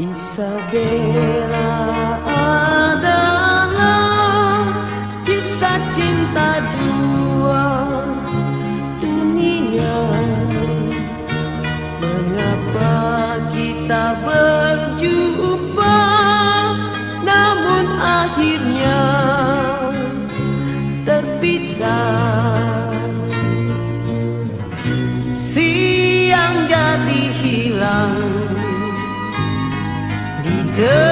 Isabela. Ah, Telan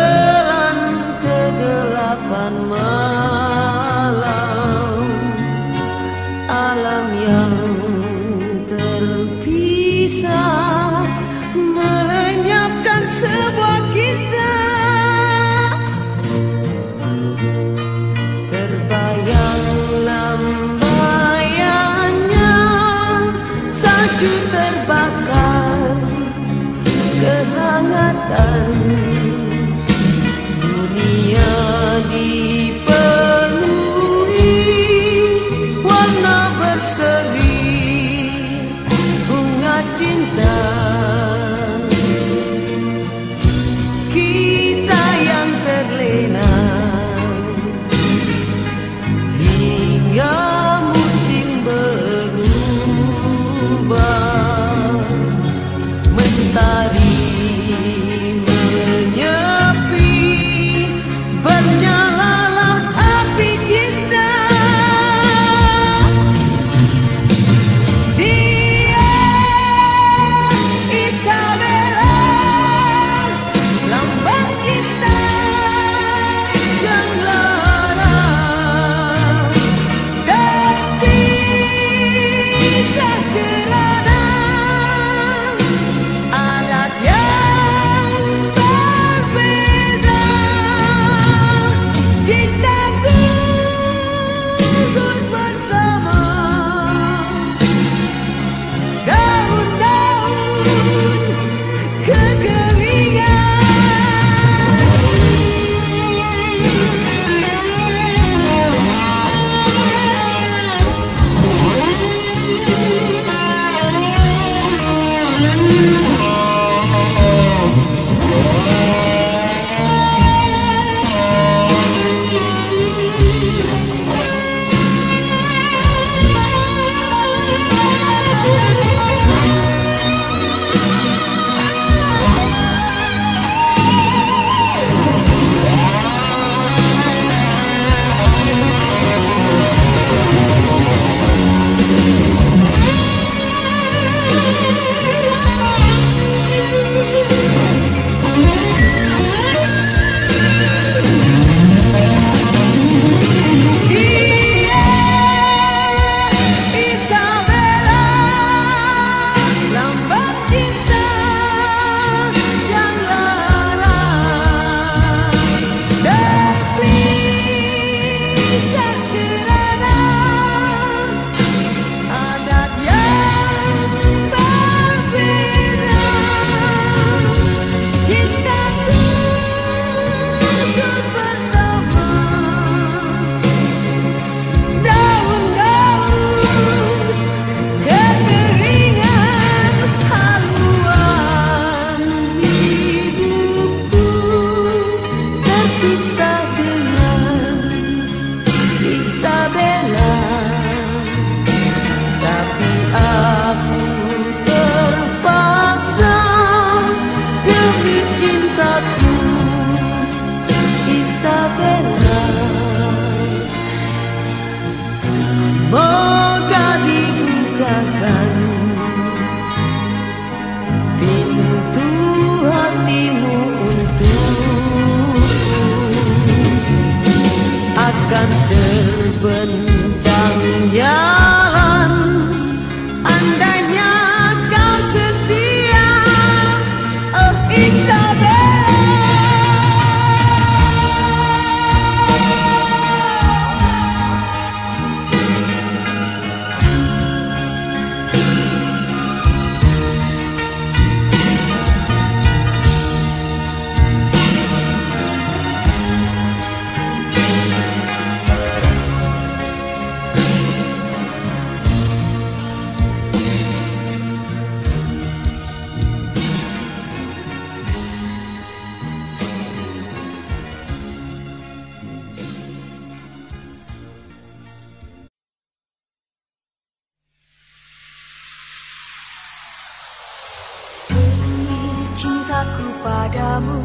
padamu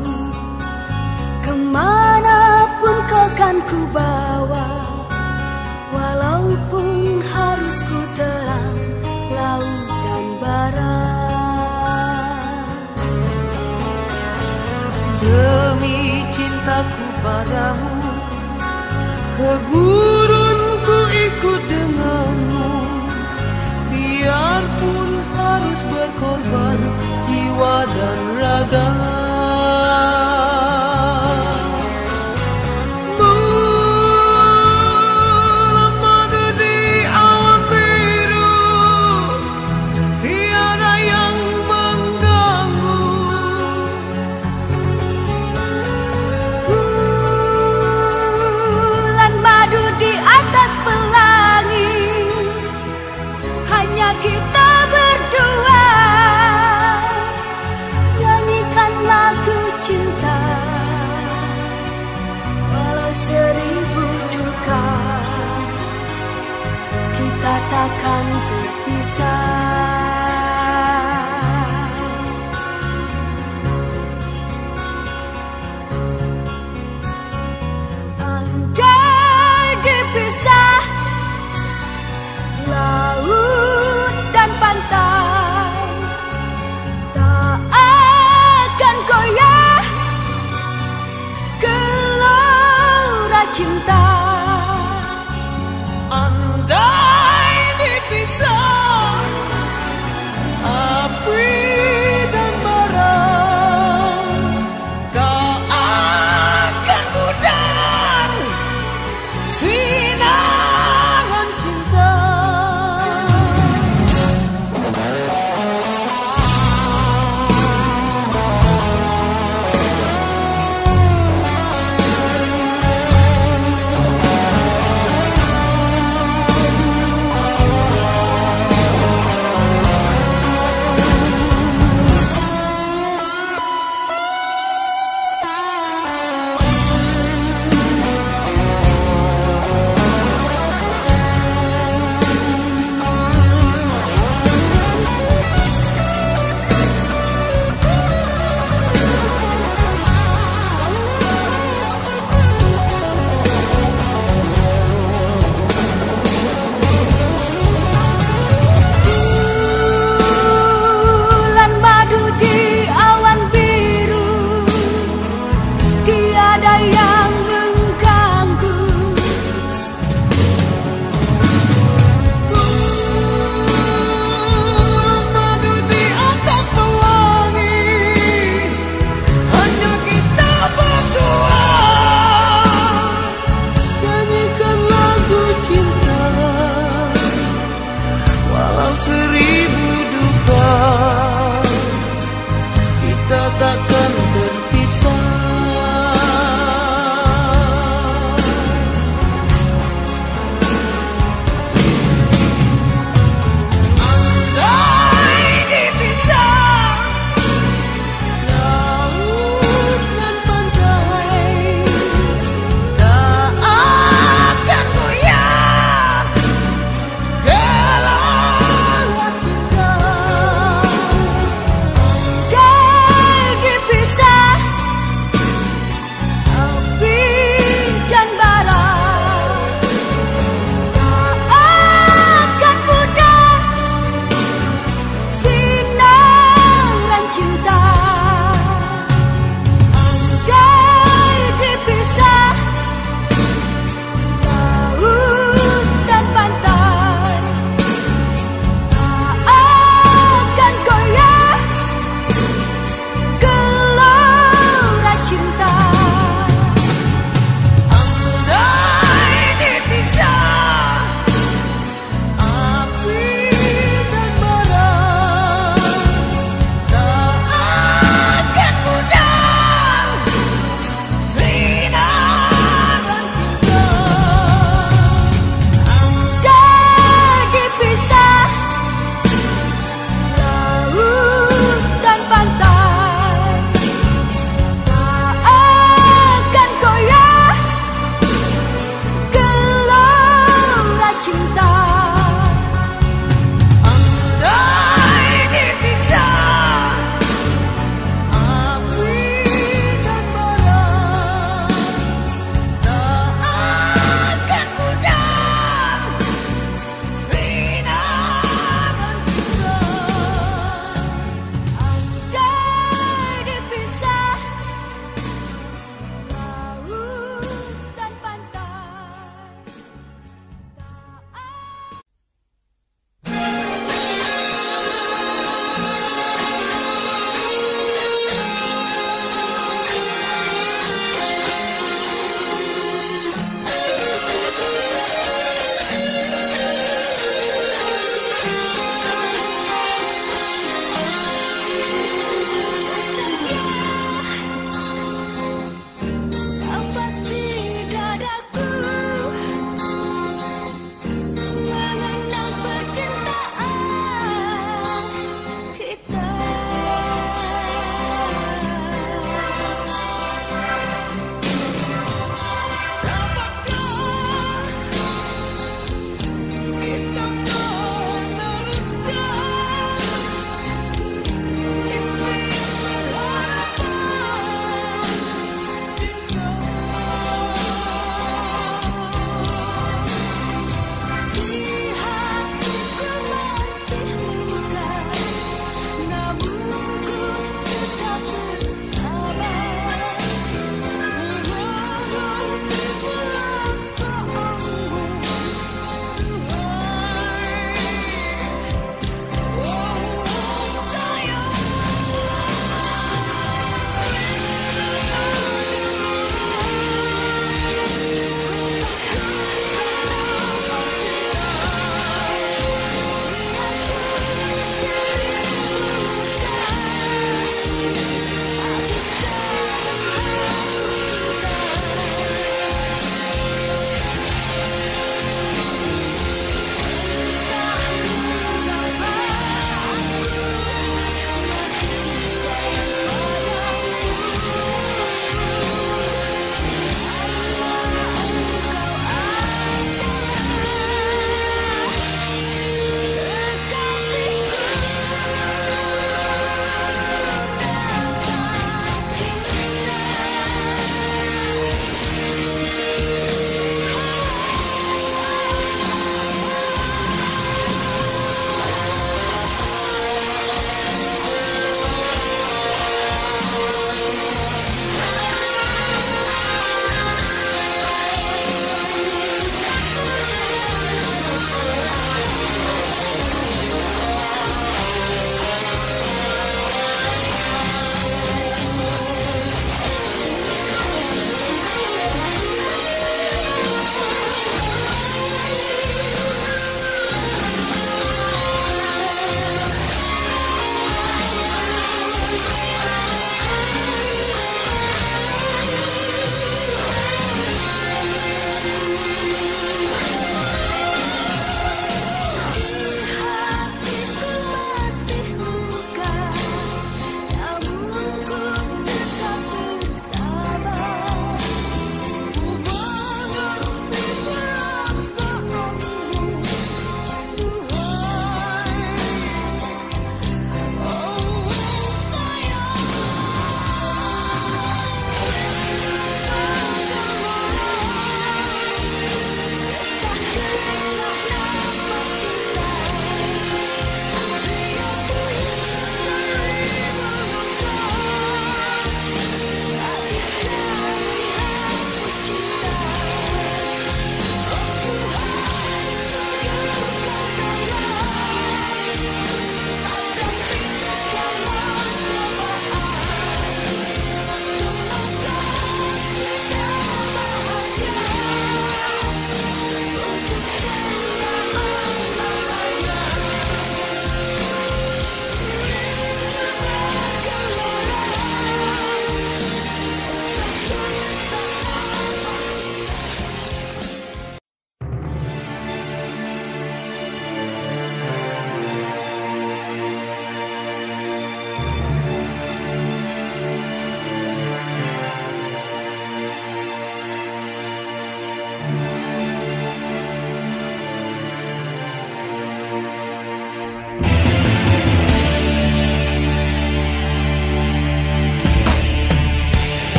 Ke mana pun kau kan ku bawa Walaupun harus ku terang laut dan Demi cintaku padamu Ke gurun ku ikut denganmu. Biarpun harus berkorban jiwa dan side.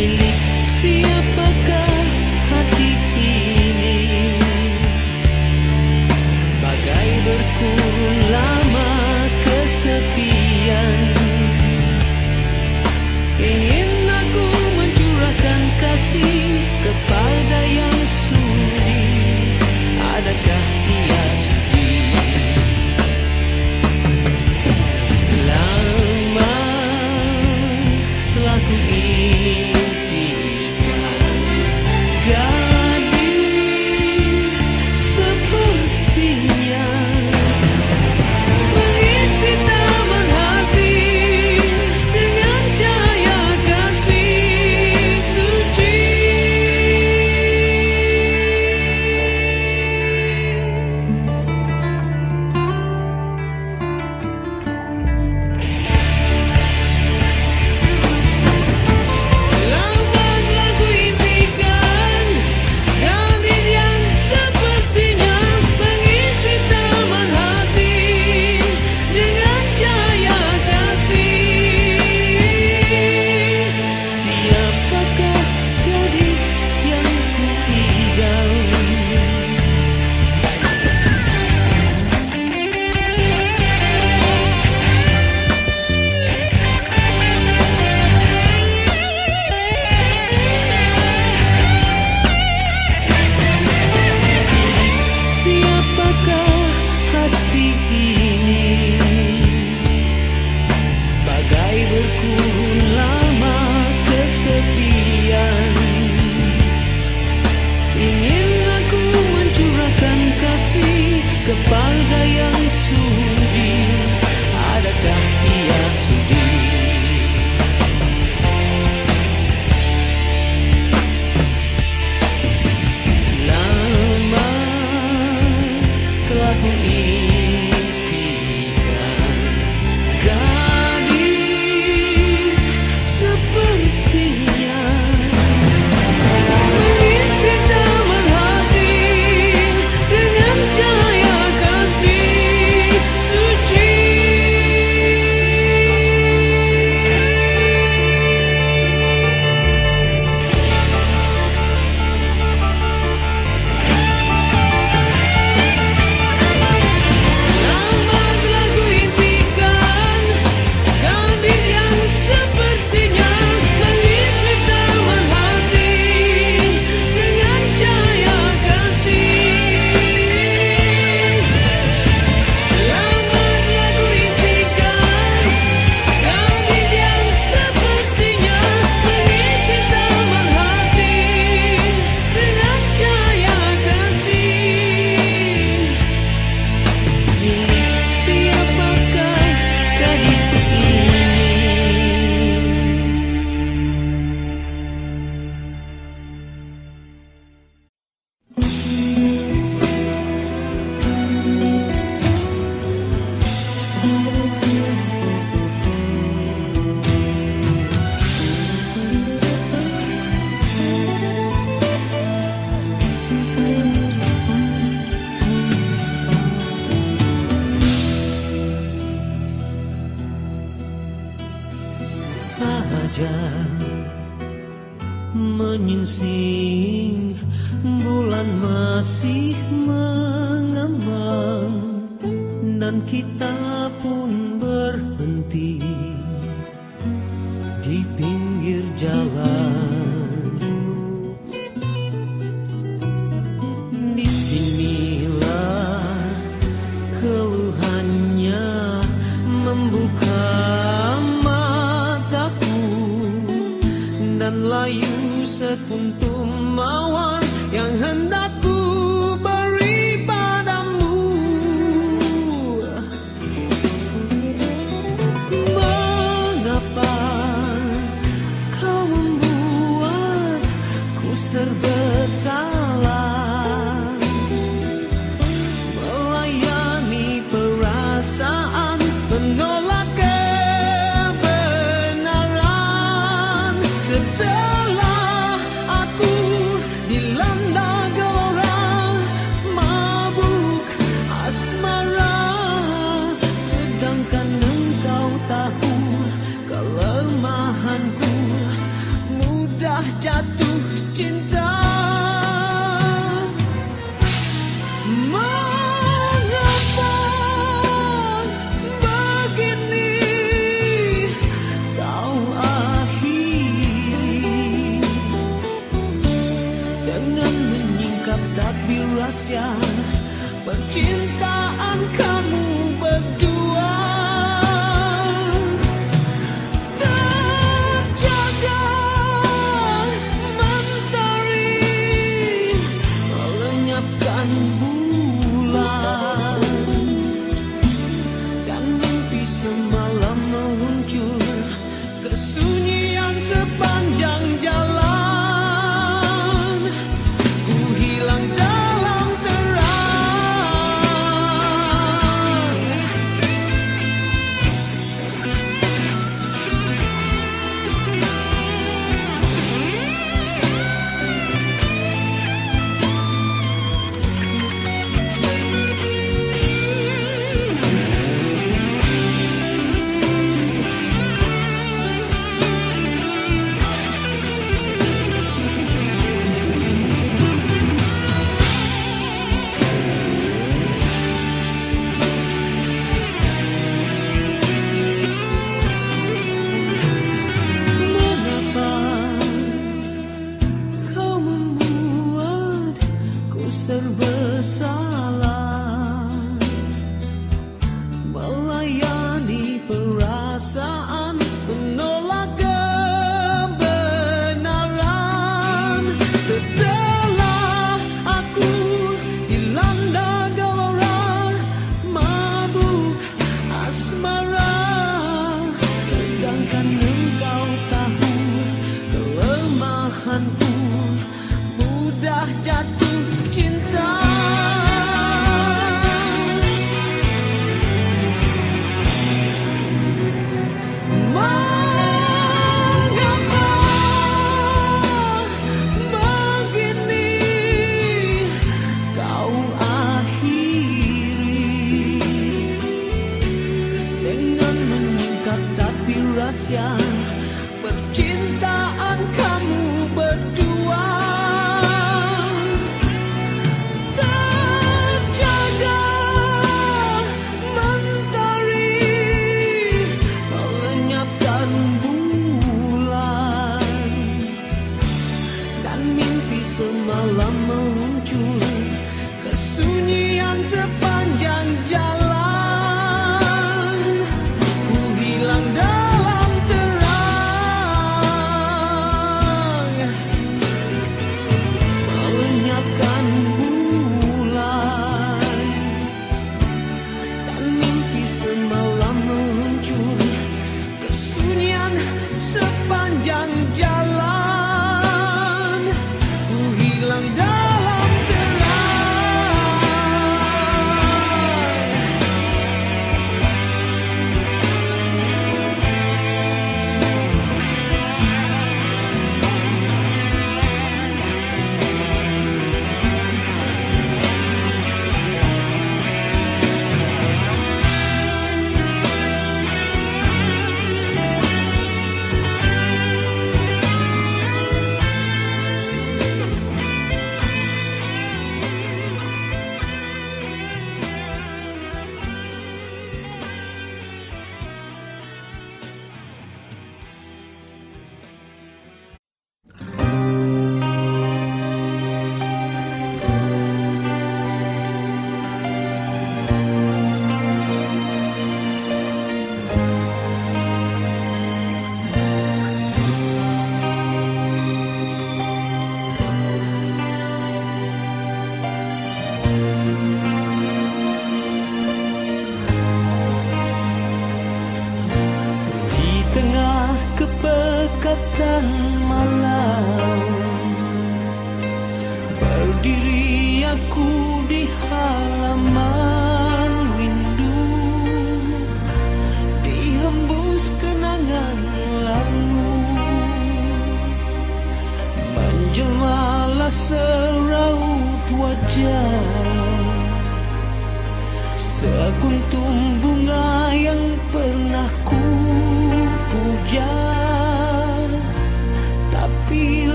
Milik siapakah takbir rahasia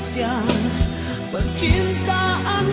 rahasia percintaan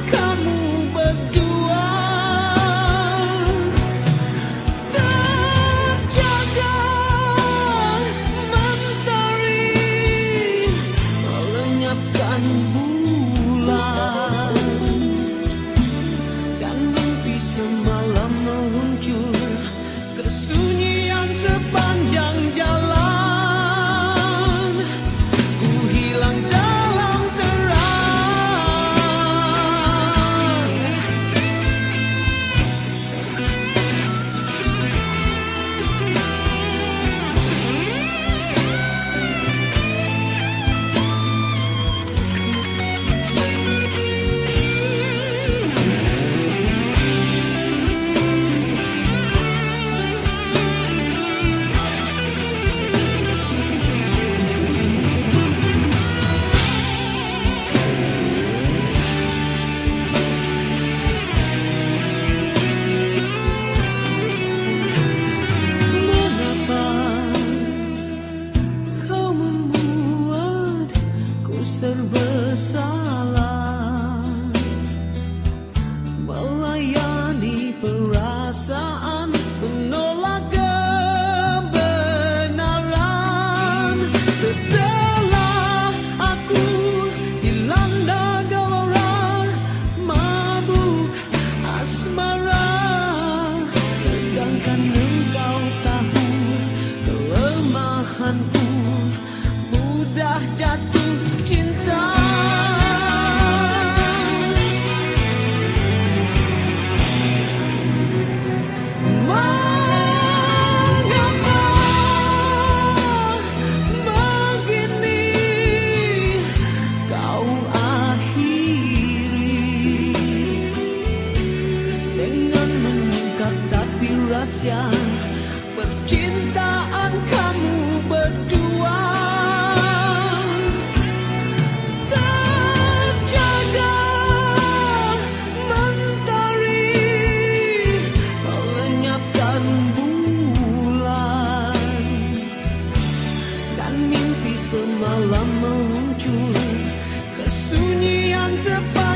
kesunyian sepanjang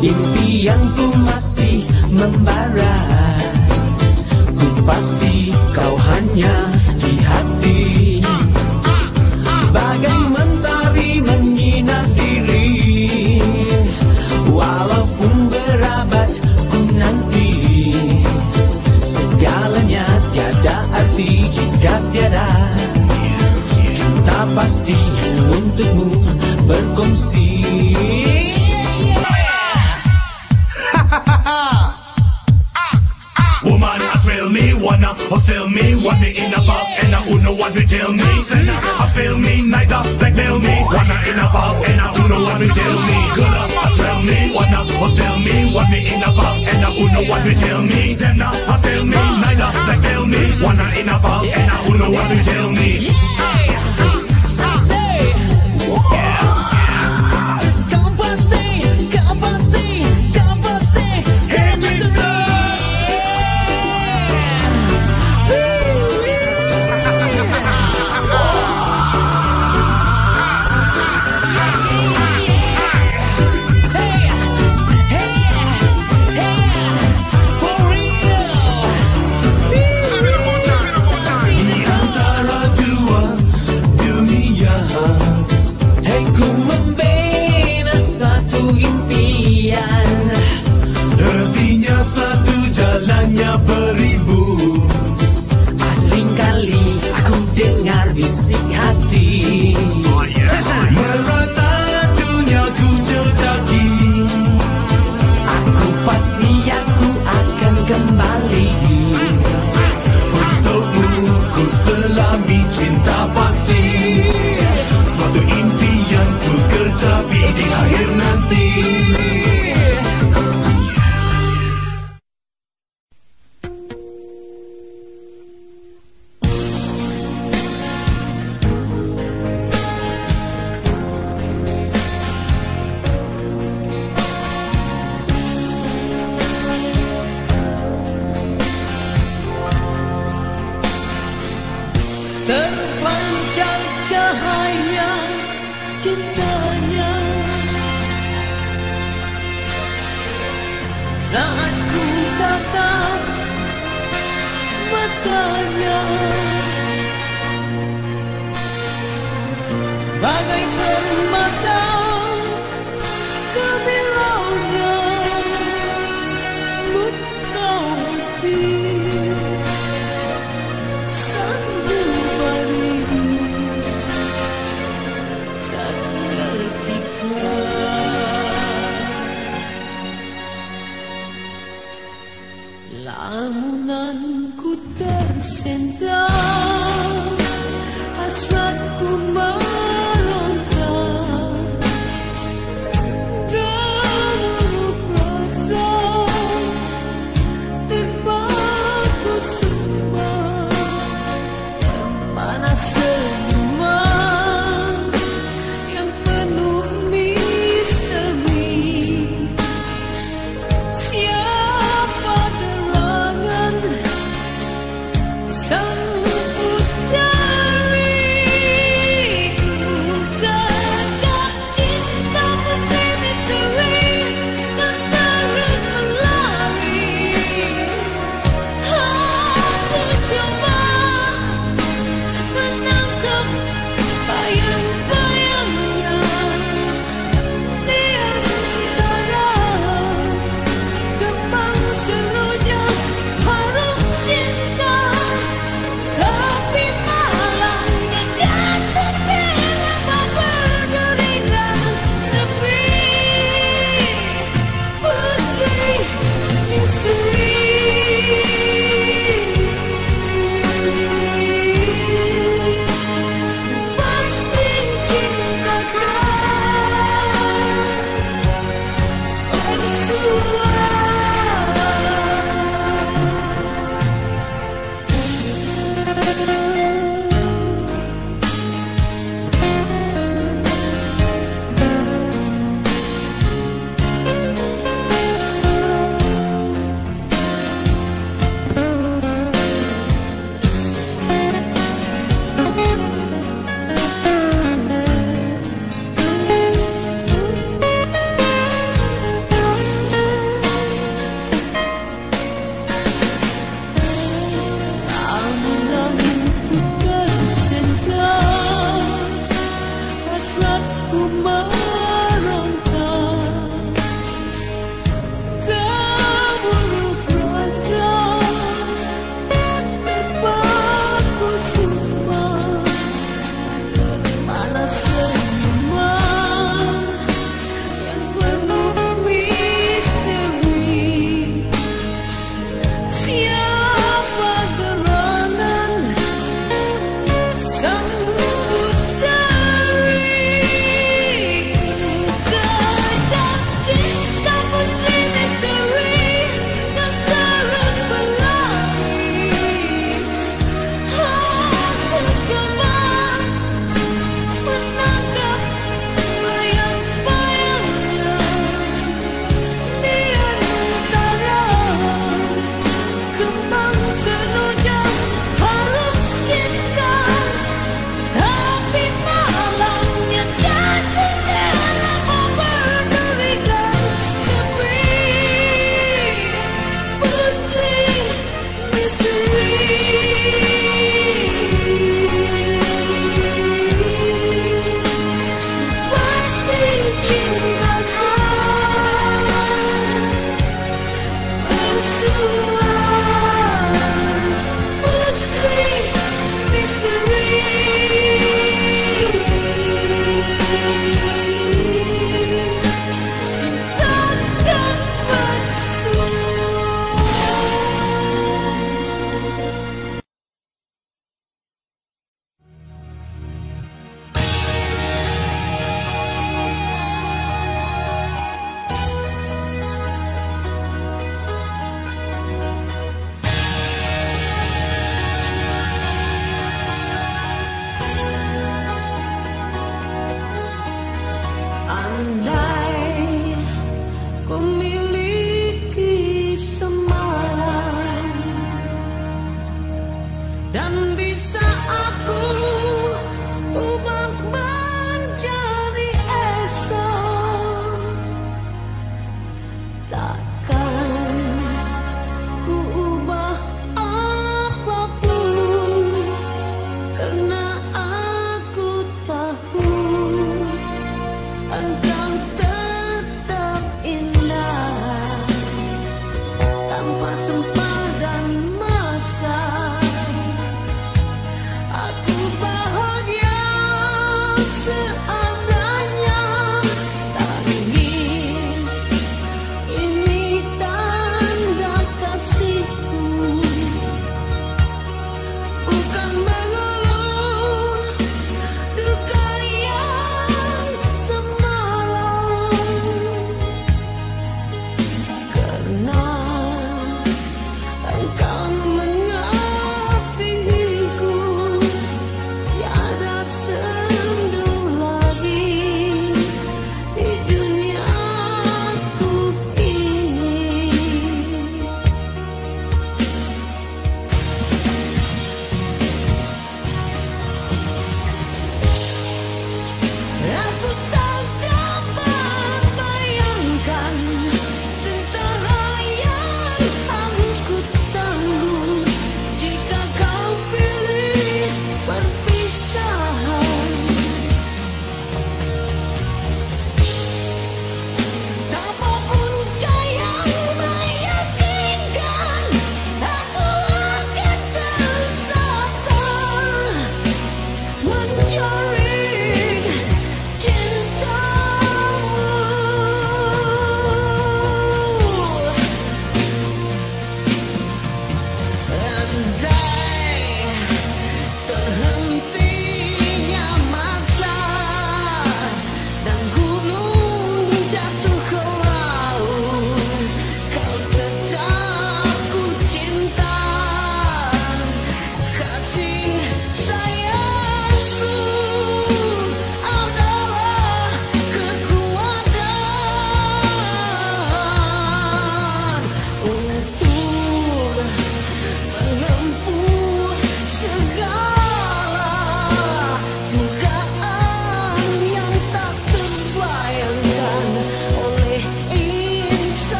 Impianku masih membara. Ku pasti kau hanya di hati. Bagai mentari menyinar diri. Walaupun berabad ku nanti. Segalanya tiada arti jika tiada. Cinta pasti untukmu berkongsi wanna me, want me in a bag, and I who know what to tell me. I feel me, neither blackmail me, wanna in a bag, and I who know what to tell me. Girl, I thrill me, wanna hustle me, want me in a bag, and I who know what to tell me. Them now, uh, I feel me, neither blackmail me, wanna in a bag, and I who know what to tell me. I hidden nothing.